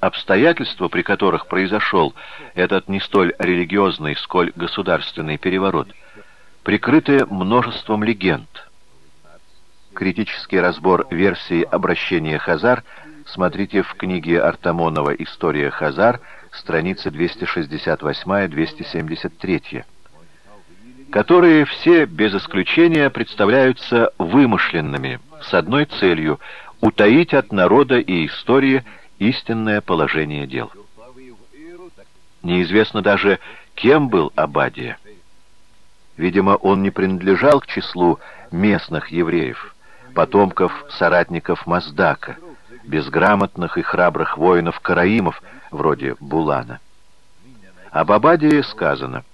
Обстоятельства, при которых произошел этот не столь религиозный, сколь государственный переворот, прикрыты множеством легенд. Критический разбор версии обращения Хазар смотрите в книге Артамонова «История Хазар», страницы 268-273, которые все без исключения представляются вымышленными, с одной целью — утаить от народа и истории истинное положение дел. Неизвестно даже, кем был Абадия. Видимо, он не принадлежал к числу местных евреев, потомков соратников Маздака, безграмотных и храбрых воинов-караимов, вроде Булана. Об Абадии сказано,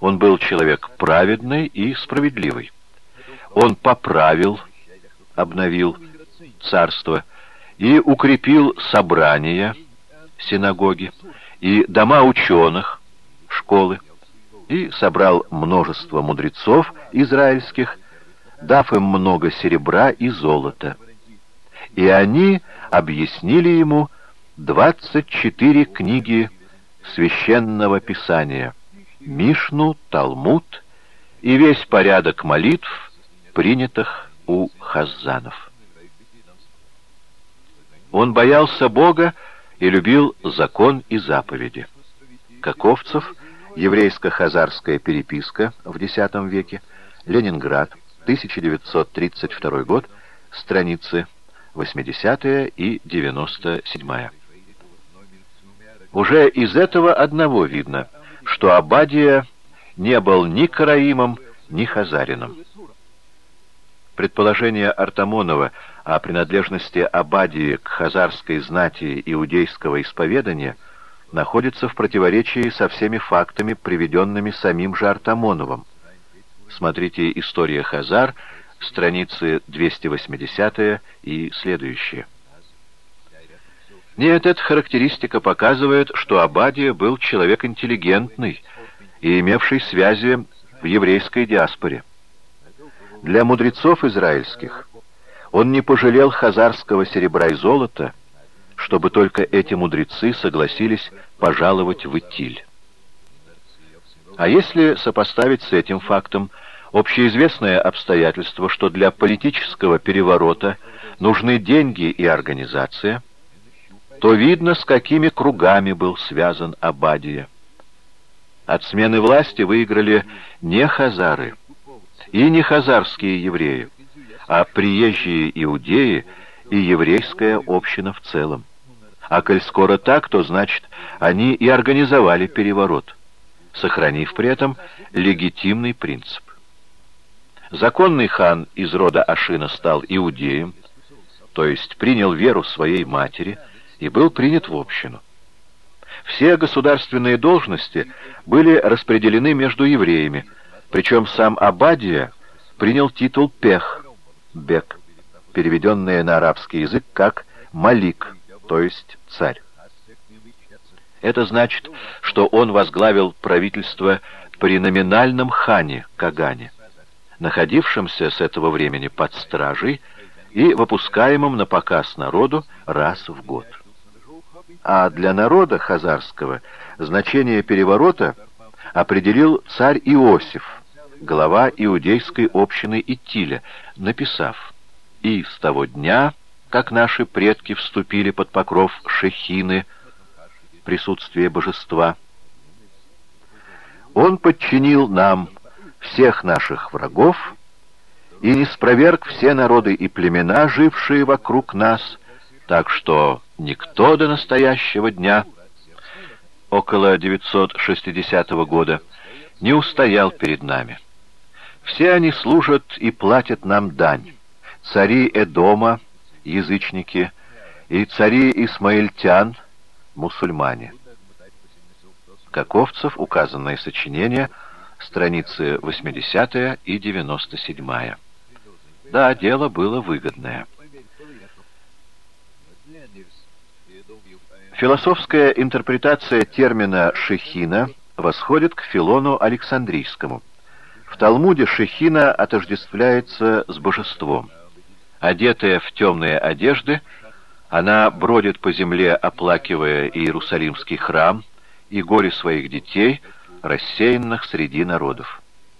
он был человек праведный и справедливый. Он поправил, обновил царство, и укрепил собрания, синагоги, и дома ученых, школы, и собрал множество мудрецов израильских, дав им много серебра и золота. И они объяснили ему 24 книги священного писания, Мишну, Талмуд и весь порядок молитв, принятых у хаззанов. Он боялся Бога и любил закон и заповеди. Каковцев, еврейско-хазарская переписка в X веке, Ленинград, 1932 год, страницы 80 и 97. Уже из этого одного видно, что Абадия не был ни караимом, ни хазарином. Предположение Артамонова о принадлежности Абадии к хазарской знати иудейского исповедания находится в противоречии со всеми фактами, приведенными самим же Артамоновым. Смотрите «История Хазар», страницы 280 и следующие. Нет, эта характеристика показывает, что Абадия был человек интеллигентный и имевший связи в еврейской диаспоре. Для мудрецов израильских он не пожалел хазарского серебра и золота, чтобы только эти мудрецы согласились пожаловать в Итиль. А если сопоставить с этим фактом общеизвестное обстоятельство, что для политического переворота нужны деньги и организация, то видно, с какими кругами был связан Абадия. От смены власти выиграли не хазары, и не хазарские евреи, а приезжие иудеи и еврейская община в целом. А коль скоро так, то значит, они и организовали переворот, сохранив при этом легитимный принцип. Законный хан из рода Ашина стал иудеем, то есть принял веру своей матери и был принят в общину. Все государственные должности были распределены между евреями, причем сам Абадия принял титул Пех, Бек, переведенный на арабский язык как Малик, то есть царь. Это значит, что он возглавил правительство при номинальном хане Кагане, находившемся с этого времени под стражей и выпускаемым на показ народу раз в год. А для народа хазарского значение переворота определил царь Иосиф, глава иудейской общины Иттиля, написав «И с того дня, как наши предки вступили под покров Шехины, присутствие божества, он подчинил нам всех наших врагов и не спроверг все народы и племена, жившие вокруг нас, так что никто до настоящего дня, около 960 года, не устоял перед нами». Все они служат и платят нам дань. Цари Эдома, язычники, и цари Исмаильтян, мусульмане. Каковцев, указанное сочинение, страницы 80 и 97. Да, дело было выгодное. Философская интерпретация термина «шехина» восходит к Филону Александрийскому – в Талмуде Шехина отождествляется с божеством. Одетая в темные одежды, Она бродит по земле, оплакивая Иерусалимский храм и горе своих детей, рассеянных среди народов.